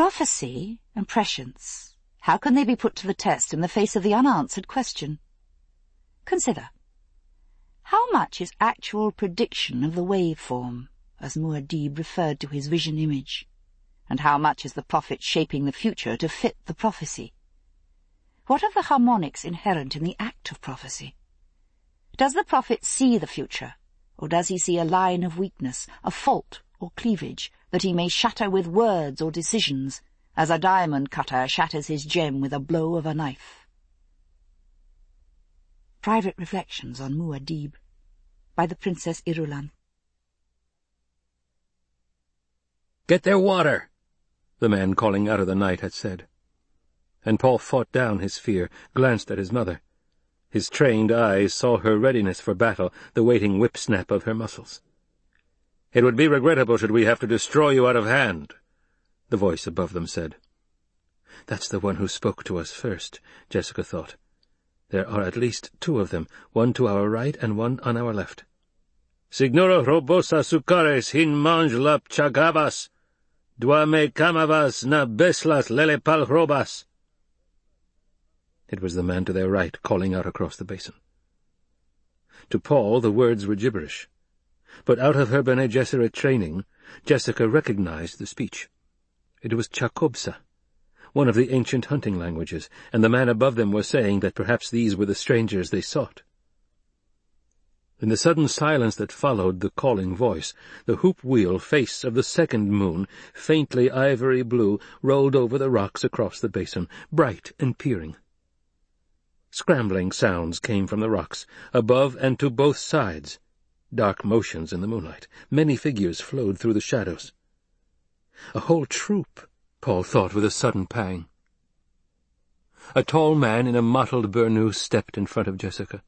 Prophecy and prescience, how can they be put to the test in the face of the unanswered question? Consider. How much is actual prediction of the waveform, as Muad'Dib referred to his vision image, and how much is the prophet shaping the future to fit the prophecy? What are the harmonics inherent in the act of prophecy? Does the prophet see the future, or does he see a line of weakness, a fault or cleavage, that he may shatter with words or decisions, as a diamond cutter shatters his gem with a blow of a knife? Private Reflections on Muad'Dib by the Princess Irulan Get their water, the man calling out of the night had said. And Paul fought down his fear, glanced at his mother. His trained eyes saw her readiness for battle, the waiting whip-snap of her muscles. "'It would be regrettable should we have to destroy you out of hand,' the voice above them said. That's the one who spoke to us first, Jessica thought. There are at least two of them, one to our right and one on our left. Signora robosa sucares hin mange lap chagabas, dua me camavas na beslas lele robas. It was the man to their right calling out across the basin. To Paul the words were gibberish, but out of her Bene Gesserit training, Jessica recognized the speech. It was Chakobsa, one of the ancient hunting languages, and the man above them was saying that perhaps these were the strangers they sought. In the sudden silence that followed the calling voice, the hoop-wheel face of the second moon, faintly ivory blue, rolled over the rocks across the basin, bright and peering. Scrambling sounds came from the rocks, above and to both sides. Dark motions in the moonlight. Many figures flowed through the shadows. A whole troop, Paul thought with a sudden pang. A tall man in a mottled burnous stepped in front of Jessica.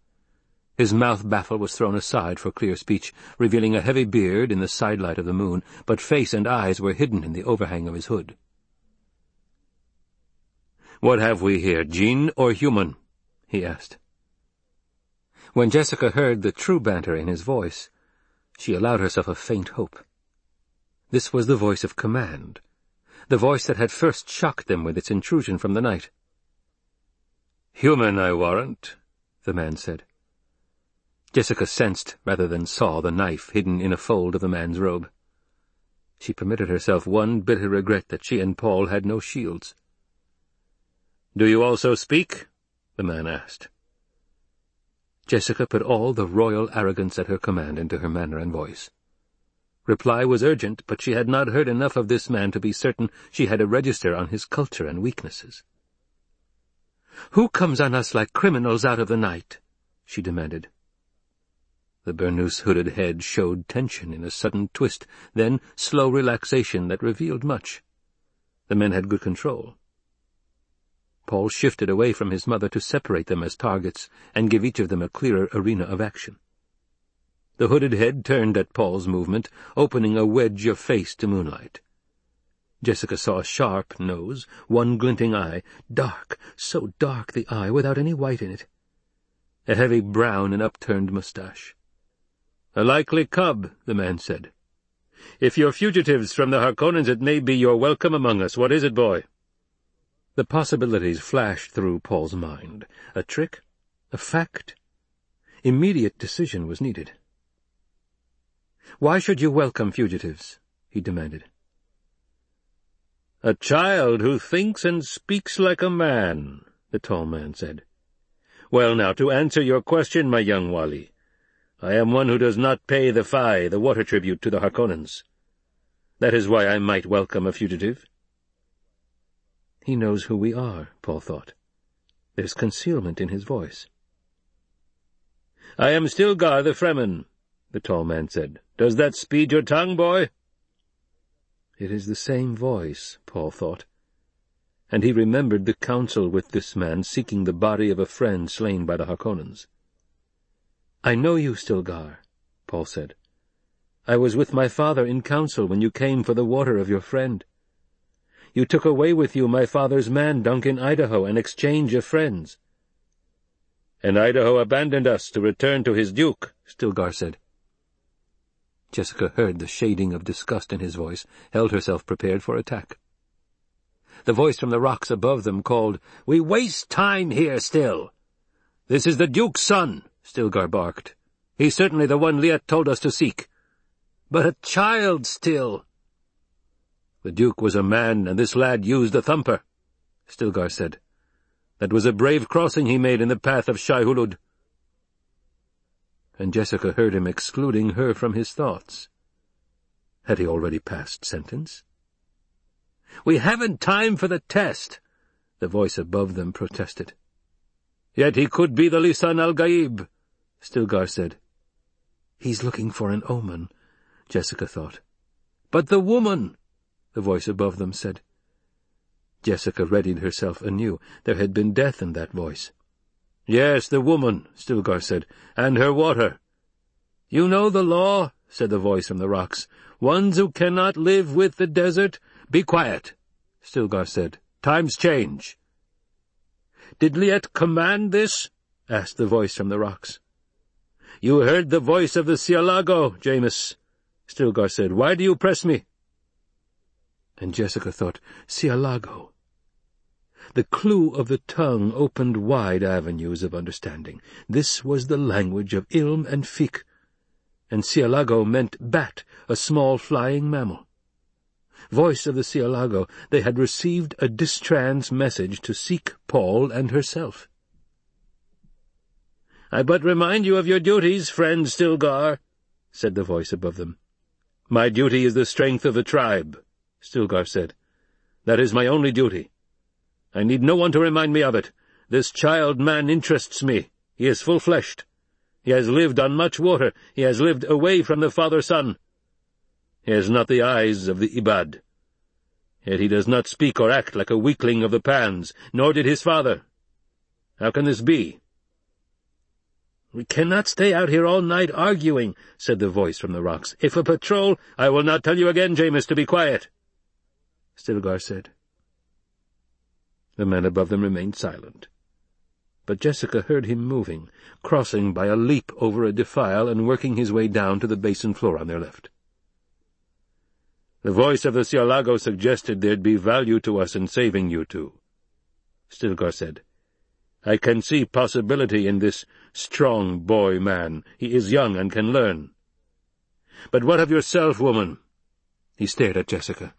His mouth baffle was thrown aside for clear speech, revealing a heavy beard in the sidelight of the moon, but face and eyes were hidden in the overhang of his hood. "'What have we here, jinn or human?' he asked. When Jessica heard the true banter in his voice, she allowed herself a faint hope. This was the voice of command, the voice that had first shocked them with its intrusion from the night. "'Human, I warrant,' the man said. Jessica sensed, rather than saw, the knife hidden in a fold of the man's robe. She permitted herself one bitter regret that she and Paul had no shields. "'Do you also speak?' the man asked. Jessica put all the royal arrogance at her command into her manner and voice. Reply was urgent, but she had not heard enough of this man to be certain she had a register on his culture and weaknesses. "'Who comes on us like criminals out of the night?' she demanded. The burnous hooded head showed tension in a sudden twist, then slow relaxation that revealed much. The men had good control. Paul shifted away from his mother to separate them as targets and give each of them a clearer arena of action. The hooded head turned at Paul's movement, opening a wedge of face to moonlight. Jessica saw a sharp nose, one glinting eye, dark, so dark the eye, without any white in it. A heavy brown and upturned moustache. "'A likely cub,' the man said. "'If you're fugitives from the Harkonnens, it may be you're welcome among us. What is it, boy?' The possibilities flashed through Paul's mind. A trick? A fact? Immediate decision was needed. "'Why should you welcome fugitives?' he demanded. "'A child who thinks and speaks like a man,' the tall man said. "'Well, now, to answer your question, my young Wali, I am one who does not pay the fai, the water tribute, to the Harkonnens. That is why I might welcome a fugitive.' He knows who we are, Paul thought. There's concealment in his voice. I am Stilgar the Fremen, the tall man said. Does that speed your tongue, boy? It is the same voice, Paul thought, and he remembered the council with this man seeking the body of a friend slain by the Harkonnens. I know you, Stilgar, Paul said. I was with my father in council when you came for the water of your friend. You took away with you my father's man, Duncan Idaho, and exchange of friends. And Idaho abandoned us to return to his duke, Stilgar said. Jessica heard the shading of disgust in his voice, held herself prepared for attack. The voice from the rocks above them called, We waste time here still. This is the Duke's son, Stilgar barked. He's certainly the one Liet told us to seek. But a child still. The Duke was a man, and this lad used a thumper, Stilgar said. That was a brave crossing he made in the path of Shai Hulud. And Jessica heard him excluding her from his thoughts. Had he already passed sentence? We haven't time for the test, the voice above them protested. Yet he could be the Lisan al-Gaib, Stilgar said. He's looking for an omen, Jessica thought. But the woman, the voice above them said. Jessica readied herself anew. There had been death in that voice. Yes, the woman, Stilgar said, and her water. You know the law, said the voice from the rocks. Ones who cannot live with the desert be quiet, Stilgar said. Times change. Did Liet command this? asked the voice from the rocks. You heard the voice of the Cielago, Jamis, Stilgar said. Why do you press me? And Jessica thought, Cielago. The clue of the tongue opened wide avenues of understanding. This was the language of Ilm and Fiqh, and Cielago meant bat, a small flying mammal voice of the Cielago, they had received a distrans message to seek Paul and herself. "'I but remind you of your duties, friend Stilgar,' said the voice above them. "'My duty is the strength of the tribe,' Stilgar said. "'That is my only duty. I need no one to remind me of it. This child-man interests me. He is full-fleshed. He has lived on much water. He has lived away from the father-sun. He has not the eyes of the Ibad. Yet he does not speak or act like a weakling of the Pans, nor did his father. How can this be? We cannot stay out here all night arguing, said the voice from the rocks. If a patrol— I will not tell you again, Jamis, to be quiet, Stilgar said. The men above them remained silent. But Jessica heard him moving, crossing by a leap over a defile and working his way down to the basin floor on their left. The voice of the Cielago suggested there'd be value to us in saving you two. Stilgar said, I can see possibility in this strong boy man. He is young and can learn. But what of yourself, woman? He stared at Jessica.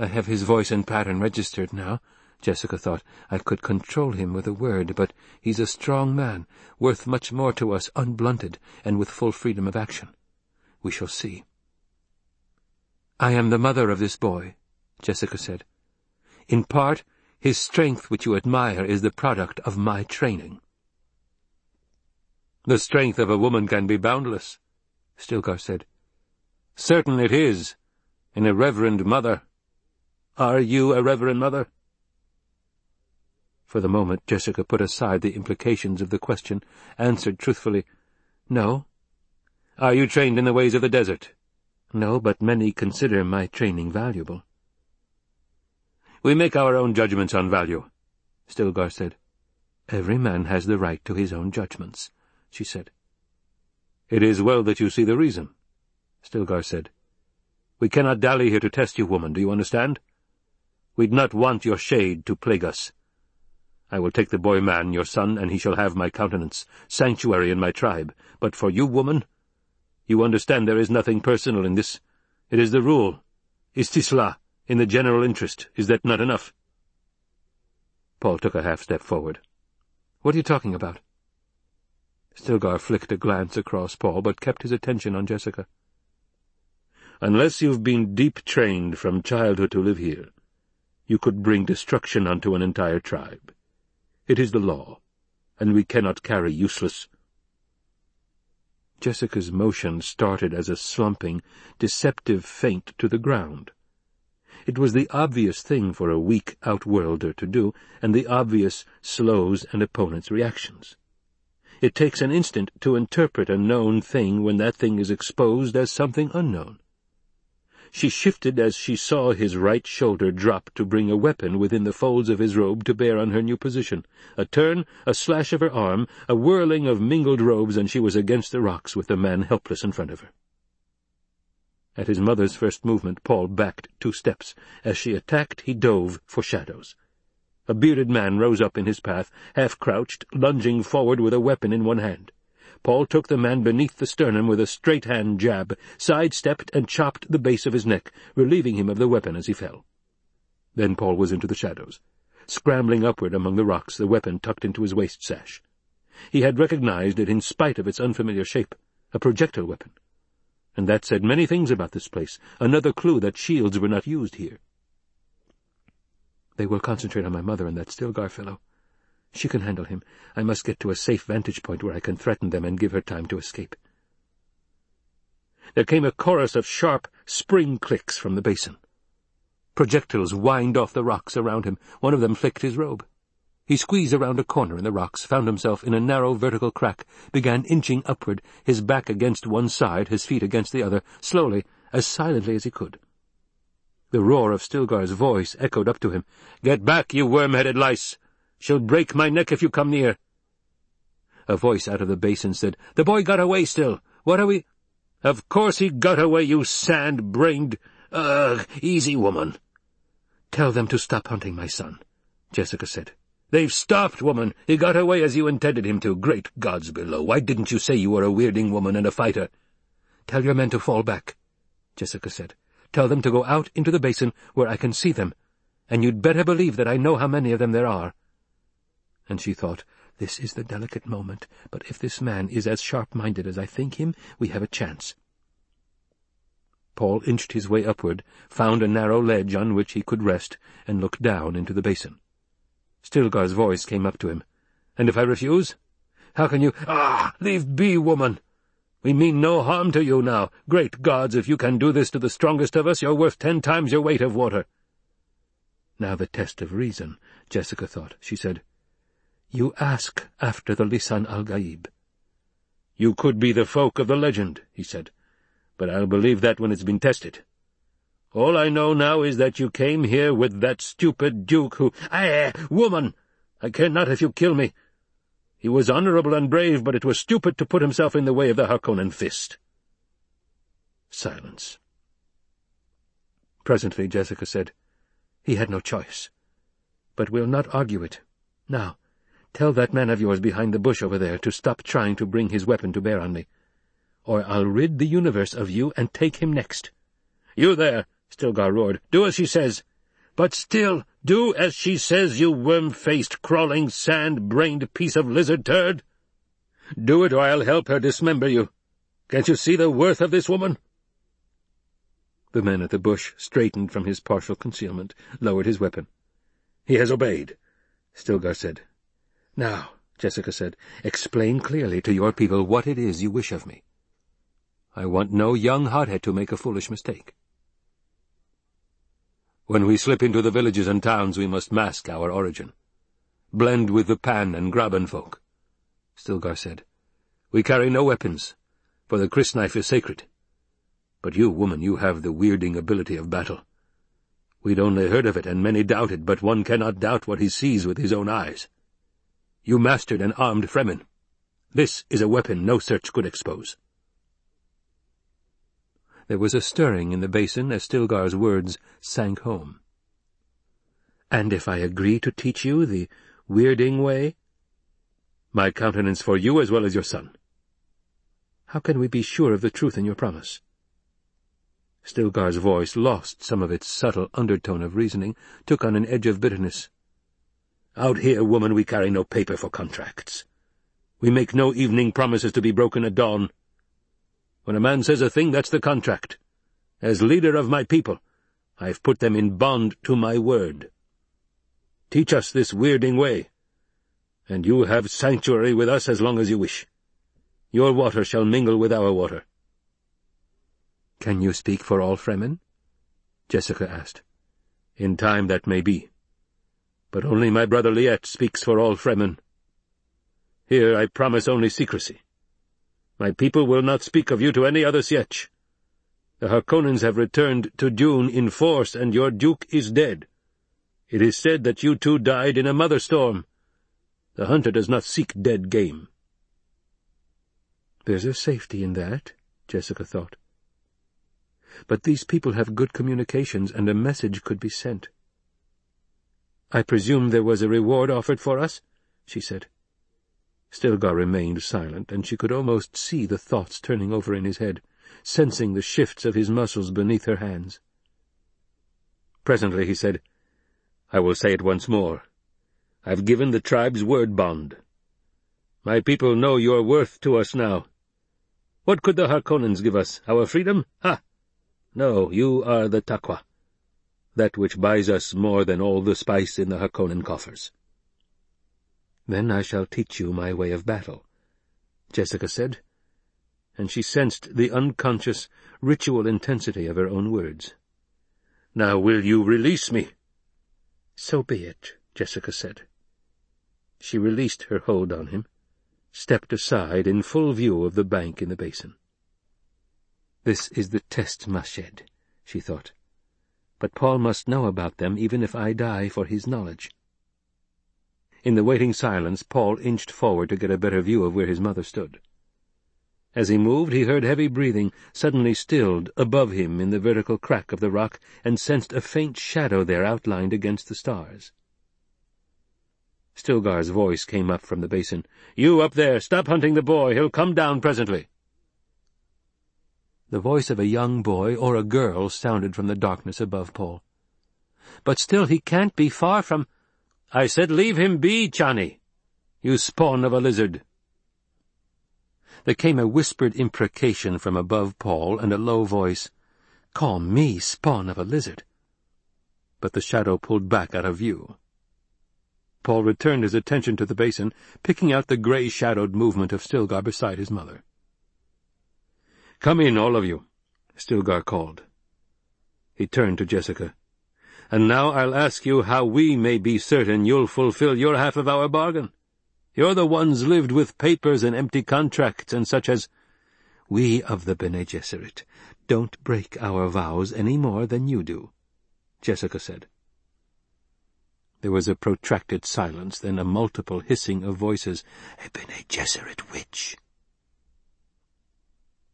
I have his voice and pattern registered now, Jessica thought. I could control him with a word, but he's a strong man, worth much more to us unblunted and with full freedom of action. We shall see. I am the mother of this boy, Jessica said. In part, his strength which you admire is the product of my training. The strength of a woman can be boundless, Stilgar said. Certain it is, in a reverend mother. Are you a reverend mother? For the moment Jessica put aside the implications of the question, answered truthfully, No. Are you trained in the ways of the desert? No, but many consider my training valuable. We make our own judgments on value, Stilgar said. Every man has the right to his own judgments, she said. It is well that you see the reason, Stilgar said. We cannot dally here to test you, woman, do you understand? We'd not want your shade to plague us. I will take the boy man, your son, and he shall have my countenance, sanctuary in my tribe. But for you, woman, you understand there is nothing personal in this. It is the rule. Istisla, in the general interest. Is that not enough? Paul took a half-step forward. What are you talking about? Stilgar flicked a glance across Paul, but kept his attention on Jessica. Unless you've been deep-trained from childhood to live here, you could bring destruction unto an entire tribe. It is the law, and we cannot carry useless Jessica's motion started as a slumping, deceptive feint to the ground. It was the obvious thing for a weak outworlder to do, and the obvious slows an opponent's reactions. It takes an instant to interpret a known thing when that thing is exposed as something unknown. She shifted as she saw his right shoulder drop to bring a weapon within the folds of his robe to bear on her new position. A turn, a slash of her arm, a whirling of mingled robes, and she was against the rocks with the man helpless in front of her. At his mother's first movement, Paul backed two steps. As she attacked, he dove for shadows. A bearded man rose up in his path, half-crouched, lunging forward with a weapon in one hand. Paul took the man beneath the sternum with a straight-hand jab, sidestepped and chopped the base of his neck, relieving him of the weapon as he fell. Then Paul was into the shadows, scrambling upward among the rocks, the weapon tucked into his waist sash. He had recognized it in spite of its unfamiliar shape, a projectile weapon. And that said many things about this place, another clue that shields were not used here. They will concentrate on my mother and that Stilgar fellow, she can handle him. I must get to a safe vantage point where I can threaten them and give her time to escape. There came a chorus of sharp spring clicks from the basin. Projectiles whined off the rocks around him. One of them flicked his robe. He squeezed around a corner in the rocks, found himself in a narrow vertical crack, began inching upward, his back against one side, his feet against the other, slowly, as silently as he could. The roar of Stilgar's voice echoed up to him. "'Get back, you worm-headed lice! She'll break my neck if you come near. A voice out of the basin said, The boy got away still. What are we— Of course he got away, you sand-brained— Ugh, easy woman. Tell them to stop hunting my son, Jessica said. They've stopped, woman. He got away as you intended him to. Great gods below, why didn't you say you were a weirding woman and a fighter? Tell your men to fall back, Jessica said. Tell them to go out into the basin where I can see them, and you'd better believe that I know how many of them there are and she thought, This is the delicate moment, but if this man is as sharp-minded as I think him, we have a chance. Paul inched his way upward, found a narrow ledge on which he could rest, and looked down into the basin. Stilgar's voice came up to him. "'And if I refuse? How can you— Ah! Leave be, woman! We mean no harm to you now. Great gods, if you can do this to the strongest of us, you're worth ten times your weight of water.' Now the test of reason, Jessica thought. She said, you ask after the Lisan al-Gaib. You could be the folk of the legend, he said, but I'll believe that when it's been tested. All I know now is that you came here with that stupid duke who— Ah, woman! I care not if you kill me. He was honourable and brave, but it was stupid to put himself in the way of the Harkonnen fist. Silence. Presently Jessica said, He had no choice. But we'll not argue it. Now, Tell that man of yours behind the bush over there to stop trying to bring his weapon to bear on me, or I'll rid the universe of you and take him next. You there, Stilgar roared. Do as she says. But still, do as she says, you worm-faced, crawling, sand-brained piece of lizard turd. Do it or I'll help her dismember you. Can't you see the worth of this woman? The man at the bush straightened from his partial concealment, lowered his weapon. He has obeyed, Stilgar said. Now, Jessica said, explain clearly to your people what it is you wish of me. I want no young hothead to make a foolish mistake. When we slip into the villages and towns, we must mask our origin. Blend with the Pan and Graben folk. Stilgar said. We carry no weapons, for the crysknife is sacred. But you, woman, you have the weirding ability of battle. We'd only heard of it, and many doubted, but one cannot doubt what he sees with his own eyes. You mastered an armed Fremen. This is a weapon no search could expose. There was a stirring in the basin as Stilgar's words sank home. And if I agree to teach you the weirding way? My countenance for you as well as your son. How can we be sure of the truth in your promise? Stilgar's voice lost some of its subtle undertone of reasoning, took on an edge of bitterness. Out here, woman, we carry no paper for contracts. We make no evening promises to be broken at dawn. When a man says a thing, that's the contract. As leader of my people, I've put them in bond to my word. Teach us this weirding way, and you have sanctuary with us as long as you wish. Your water shall mingle with our water. Can you speak for all Fremen? Jessica asked. In time that may be but only my brother Liet speaks for all Fremen. Here I promise only secrecy. My people will not speak of you to any other Sietch. The Harkonnens have returned to Dune in force, and your duke is dead. It is said that you two died in a mother storm. The hunter does not seek dead game. There's a safety in that, Jessica thought. But these people have good communications, and a message could be sent. I presume there was a reward offered for us? she said. Stilgar remained silent, and she could almost see the thoughts turning over in his head, sensing the shifts of his muscles beneath her hands. Presently he said, I will say it once more. I've given the tribe's word bond. My people know your worth to us now. What could the Harkonnens give us? Our freedom? Ha! No, you are the Taqwa, that which buys us more than all the spice in the Harkonnen coffers. Then I shall teach you my way of battle, Jessica said, and she sensed the unconscious, ritual intensity of her own words. Now will you release me? So be it, Jessica said. She released her hold on him, stepped aside in full view of the bank in the basin. This is the test Mashad, she thought. But Paul must know about them even if I die for his knowledge. In the waiting silence, Paul inched forward to get a better view of where his mother stood. As he moved, he heard heavy breathing, suddenly stilled, above him in the vertical crack of the rock, and sensed a faint shadow there outlined against the stars. Stilgar's voice came up from the basin. "'You up there! Stop hunting the boy! He'll come down presently!' The voice of a young boy or a girl sounded from the darkness above Paul. "'But still he can't be far from—' "'I said leave him be, Chani! You spawn of a lizard!' There came a whispered imprecation from above Paul, and a low voice. "'Call me spawn of a lizard!' But the shadow pulled back out of view. Paul returned his attention to the basin, picking out the grey-shadowed movement of Stilgar beside his mother. "'Come in, all of you,' Stilgar called. He turned to Jessica. "'And now I'll ask you how we may be certain you'll fulfill your half of our bargain. You're the ones lived with papers and empty contracts and such as—' "'We of the Bene Gesserit don't break our vows any more than you do,' Jessica said. There was a protracted silence, then a multiple hissing of voices. "A Bene Gesserit witch!"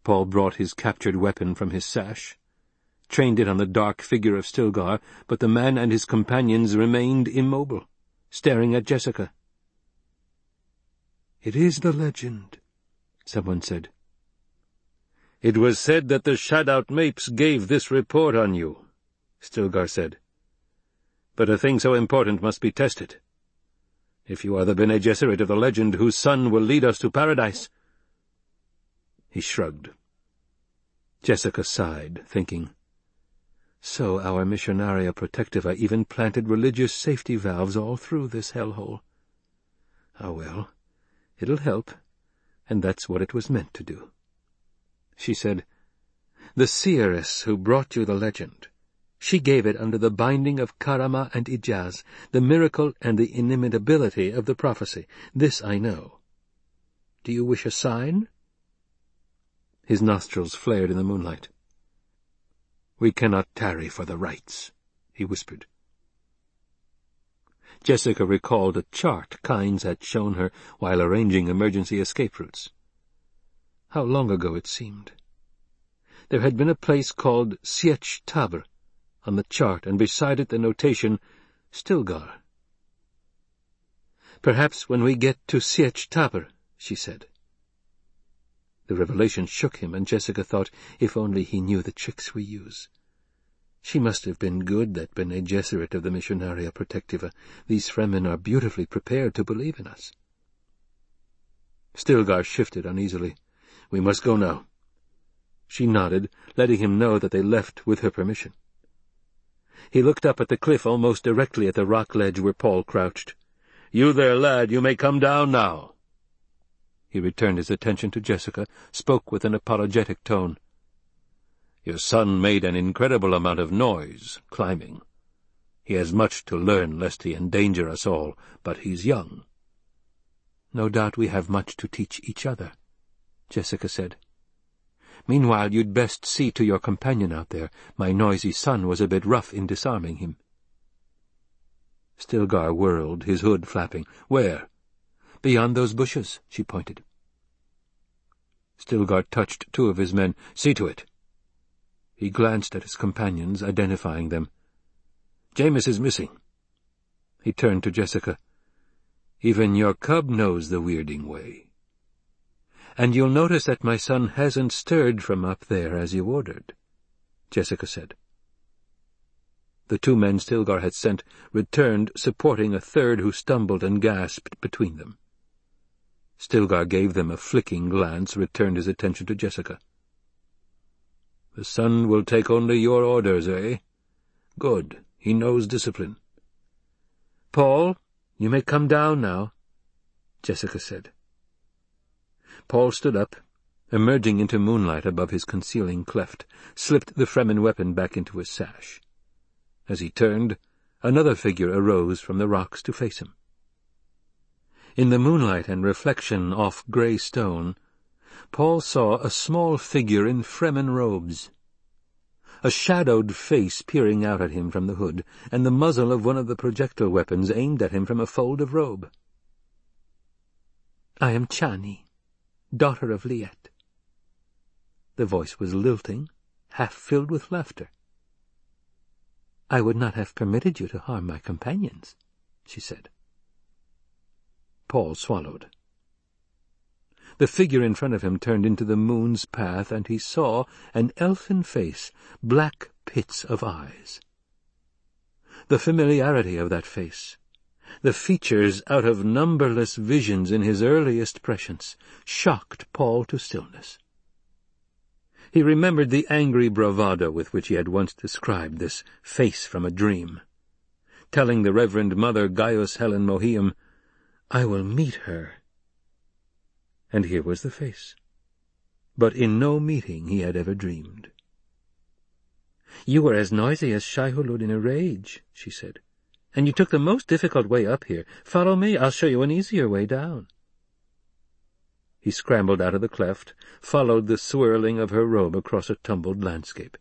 Paul brought his captured weapon from his sash, trained it on the dark figure of Stilgar, but the man and his companions remained immobile, staring at Jessica. "It is the legend," someone said. "It was said that the Shadout Mapes gave this report on you," Stilgar said but a thing so important must be tested. If you are the Bene Gesserit of the legend whose son will lead us to paradise— He shrugged. Jessica sighed, thinking, So our Missionaria Protectiva even planted religious safety valves all through this hellhole. Ah well, it'll help, and that's what it was meant to do. She said, The seeress who brought you the legend she gave it under the binding of Karama and Ijaz, the miracle and the inimitability of the prophecy. This I know. Do you wish a sign? His nostrils flared in the moonlight. We cannot tarry for the rites, he whispered. Jessica recalled a chart Kynes had shown her while arranging emergency escape routes. How long ago it seemed. There had been a place called Sietch Tabr, on the chart, and beside it the notation, Stilgar. Perhaps when we get to Sietch Tabr, she said. The revelation shook him, and Jessica thought, if only he knew the tricks we use. She must have been good, that Bene Gesserit of the Missionaria Protectiva. These Fremen are beautifully prepared to believe in us. Stilgar shifted uneasily. We must go now. She nodded, letting him know that they left with her permission. He looked up at the cliff almost directly at the rock ledge where Paul crouched. "You there, lad, you may come down now." He returned his attention to Jessica, spoke with an apologetic tone. "Your son made an incredible amount of noise, climbing. He has much to learn lest he endanger us all, but he's young." "No doubt we have much to teach each other," Jessica said. Meanwhile, you'd best see to your companion out there. My noisy son was a bit rough in disarming him. Stilgar whirled, his hood flapping. Where? Beyond those bushes, she pointed. Stilgar touched two of his men. See to it. He glanced at his companions, identifying them. Jamis is missing. He turned to Jessica. Even your cub knows the weirding way. And you'll notice that my son hasn't stirred from up there as you ordered, Jessica said. The two men Stilgar had sent returned, supporting a third who stumbled and gasped between them. Stilgar gave them a flicking glance, returned his attention to Jessica. The son will take only your orders, eh? Good. He knows discipline. Paul, you may come down now, Jessica said. Paul stood up, emerging into moonlight above his concealing cleft, slipped the Fremen weapon back into his sash. As he turned, another figure arose from the rocks to face him. In the moonlight and reflection off grey stone, Paul saw a small figure in Fremen robes. A shadowed face peering out at him from the hood, and the muzzle of one of the projectile weapons aimed at him from a fold of robe. "'I am Chani, daughter of Liet.' The voice was lilting, half filled with laughter. "'I would not have permitted you to harm my companions,' she said. Paul swallowed. The figure in front of him turned into the moon's path, and he saw an elfin face, black pits of eyes. The familiarity of that face, the features out of numberless visions in his earliest prescience, shocked Paul to stillness. He remembered the angry bravado with which he had once described this face from a dream, telling the Reverend Mother Gaius Helen Mohiam I will meet her. And here was the face. But in no meeting he had ever dreamed. You were as noisy as Shai-Hulud in a rage, she said. And you took the most difficult way up here. Follow me, I'll show you an easier way down. He scrambled out of the cleft, followed the swirling of her robe across a tumbled landscape.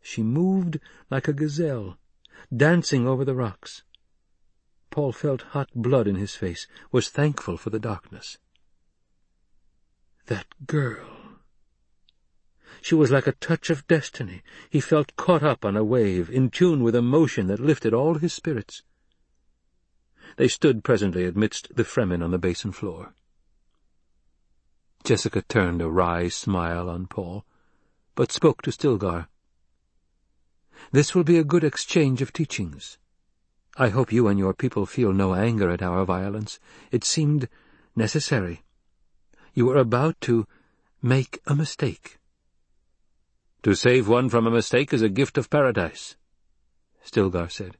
She moved like a gazelle, dancing over the rocks. Paul felt hot blood in his face, was thankful for the darkness. That girl. She was like a touch of destiny. He felt caught up on a wave, in tune with a motion that lifted all his spirits. They stood presently amidst the Fremen on the basin floor. Jessica turned a wry smile on Paul, but spoke to Stilgar. This will be a good exchange of teachings. I hope you and your people feel no anger at our violence. It seemed necessary. You were about to make a mistake. To save one from a mistake is a gift of paradise, Stilgar said.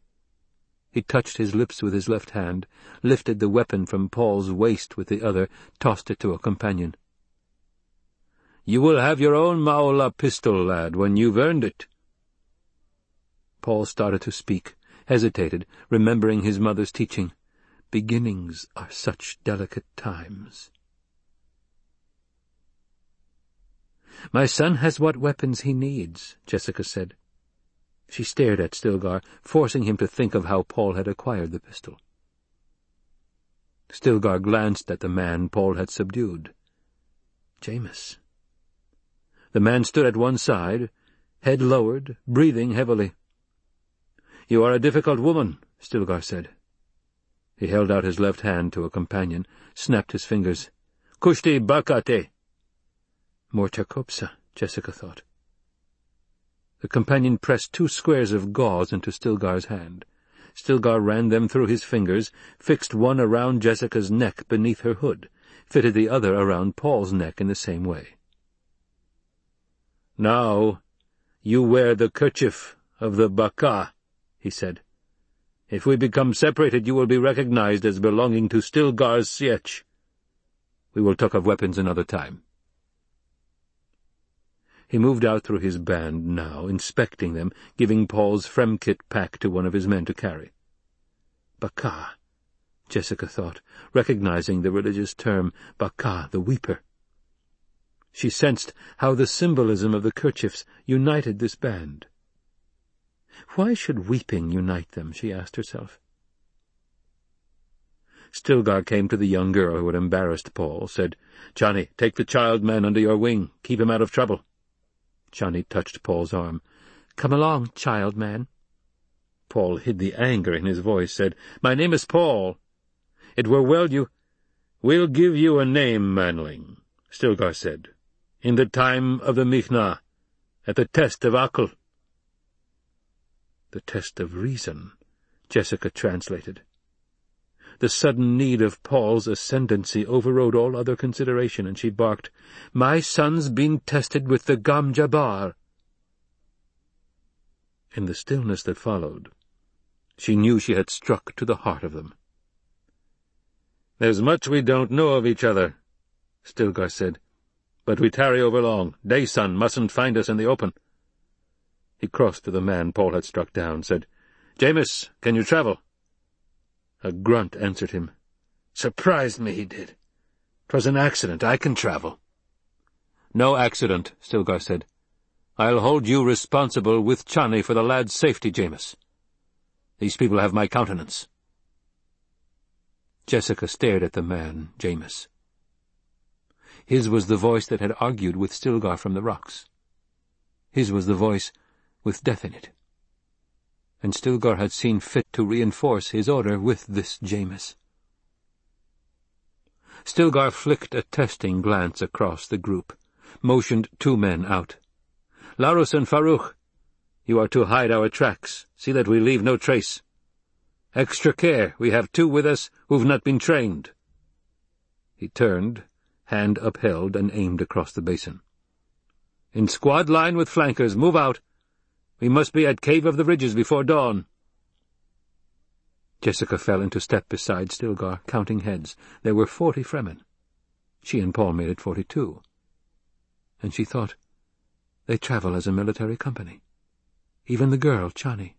He touched his lips with his left hand, lifted the weapon from Paul's waist with the other, tossed it to a companion. You will have your own Maula pistol, lad, when you've earned it. Paul started to speak, hesitated, remembering his mother's teaching. Beginnings are such delicate times. My son has what weapons he needs, Jessica said. She stared at Stilgar, forcing him to think of how Paul had acquired the pistol. Stilgar glanced at the man Paul had subdued. Jamis. The man stood at one side, head lowered, breathing heavily. You are a difficult woman, Stilgar said. He held out his left hand to a companion, snapped his fingers. Kushti bakate! More Chakobsa, Jessica thought. The companion pressed two squares of gauze into Stilgar's hand. Stilgar ran them through his fingers, fixed one around Jessica's neck beneath her hood, fitted the other around Paul's neck in the same way. Now you wear the kerchief of the Bakka, he said. If we become separated, you will be recognized as belonging to Stilgar's Sietch. We will talk of weapons another time. He moved out through his band now, inspecting them, giving Paul's Fremkit pack to one of his men to carry. Bakka, Jessica thought, recognizing the religious term, Bakka, the weeper. She sensed how the symbolism of the kerchiefs united this band. Why should weeping unite them, she asked herself. Stilgar came to the young girl who had embarrassed Paul, said, Chani, take the child man under your wing. Keep him out of trouble. Chani touched Paul's arm. "Come along, child man." Paul hid the anger in his voice, said, "My name is Paul. It were well you—" "We'll give you a name, manling," Stilgar said, "in the time of the Mihna, at the test of Aql." The test of reason, Jessica translated. The sudden need of Paul's ascendancy overrode all other consideration, and she barked, "My son's been tested with the Gom Jabbar." In the stillness that followed, she knew she had struck to the heart of them. "There's much we don't know of each other," Stilgar said, "but we tarry over long. Day-sun mustn't find us in the open." He crossed to the man Paul had struck down, said, "Jamis, can you travel?" A grunt answered him. Surprised me he did. 'Twas an accident. I can travel. No accident, Stilgar said. I'll hold you responsible with Chani for the lad's safety, Jamis. These people have my countenance. Jessica stared at the man, Jamis. His was the voice that had argued with Stilgar from the rocks. His was the voice with death in it and Stilgar had seen fit to reinforce his order with this Jamis. Stilgar flicked a testing glance across the group, motioned two men out. Larus and Farrukh, you are to hide our tracks. See that we leave no trace. Extra care, we have two with us who've not been trained. He turned, hand upheld, and aimed across the basin. In squad line with flankers, move out. We must be at Cave of the Ridges before dawn. Jessica fell into step beside Stilgar, counting heads. There were forty Fremen. She and Paul made it forty-two. And she thought, they travel as a military company. Even the girl, Chani.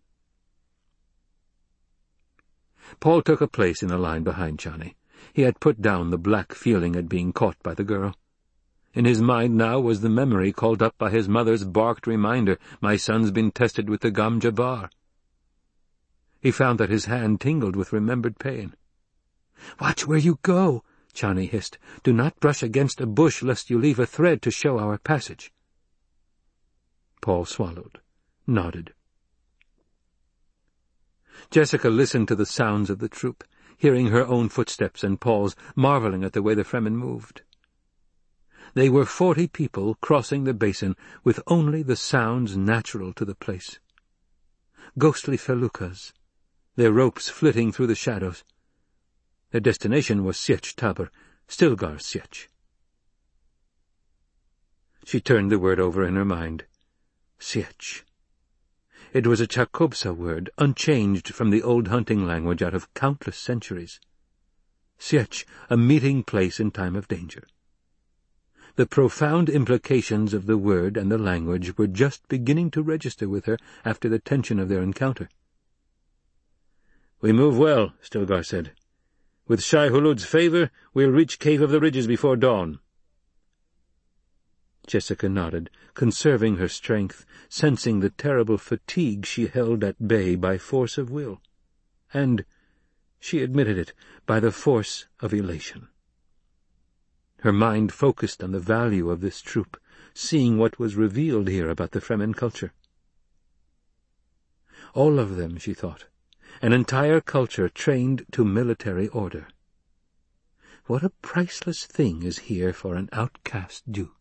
Paul took a place in the line behind Chani. He had put down the black feeling at being caught by the girl. In his mind now was the memory called up by his mother's barked reminder, My son's been tested with the Gom Jabbar. He found that his hand tingled with remembered pain. "'Watch where you go,' Chani hissed. "'Do not brush against a bush lest you leave a thread to show our passage.' Paul swallowed, nodded. Jessica listened to the sounds of the troop, hearing her own footsteps and Paul's, marveling at the way the Fremen moved. They were forty people crossing the basin with only the sounds natural to the place. Ghostly feluccas, their ropes flitting through the shadows. Their destination was Sietch Tabr, Stilgar Sietch. She turned the word over in her mind. Sietch. It was a Chakobsa word, unchanged from the old hunting language out of countless centuries. Sietch, a meeting place in time of danger. The profound implications of the word and the language were just beginning to register with her after the tension of their encounter. "'We move well,' Stilgar said. "'With Shai Hulud's favour, we'll reach Cave of the Ridges before dawn.' Jessica nodded, conserving her strength, sensing the terrible fatigue she held at bay by force of will, and, she admitted it, by the force of elation. Her mind focused on the value of this troop, seeing what was revealed here about the Fremen culture. All of them, she thought, an entire culture trained to military order. What a priceless thing is here for an outcast Duke.